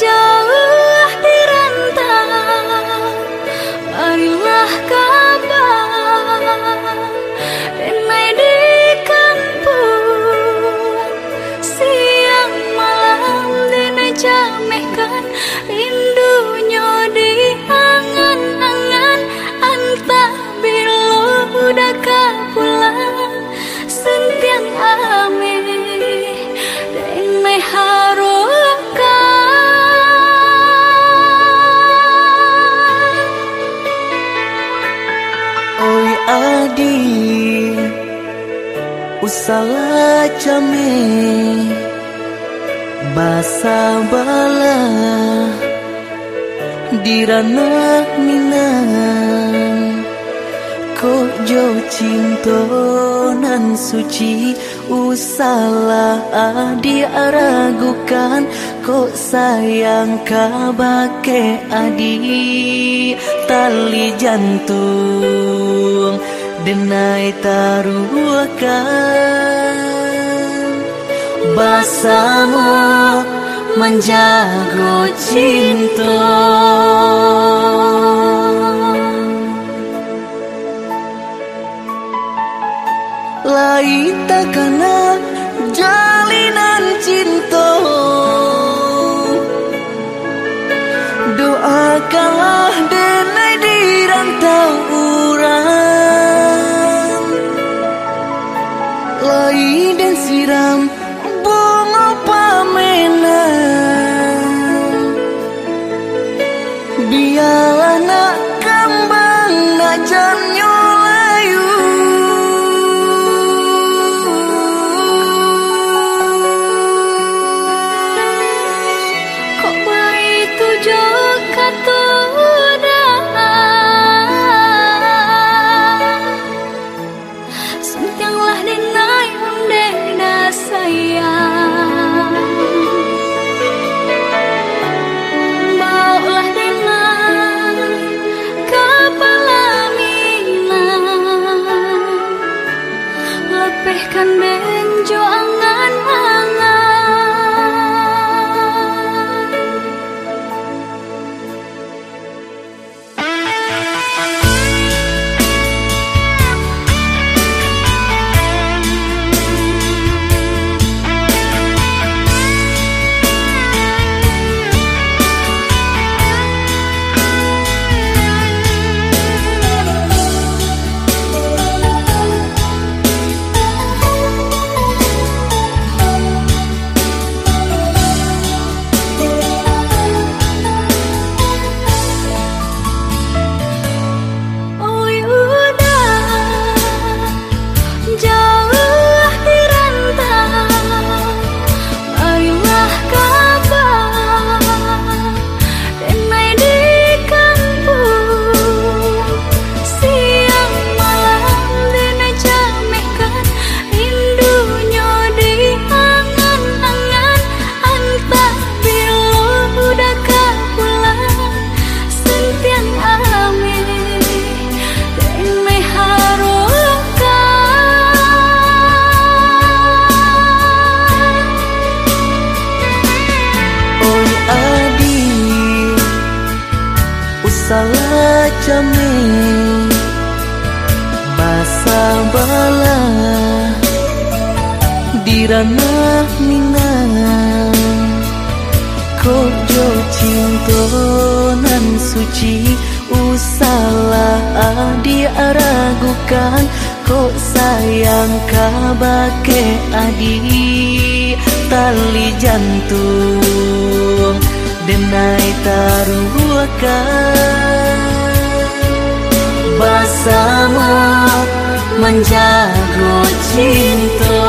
자 adi Usala came Basa bala Dirana minang Ko jo cinto nan suci Usala adi aragukan Ko sayang kabake adi Tali jantung Denai taruhkan. Basamu menjago cinta Lai takana jalinan cinta. Doakanlah denai di rantau urang Lai dan siram bunga pamenang Biarlah nak kembang nak janyo alihkanme Usala came Basa bala Dirana minang Kojo cinto nan suci Usala adi aragukan Kok sayang kabake adi Tali jantung Denai taruhkan Basamu menjago cinta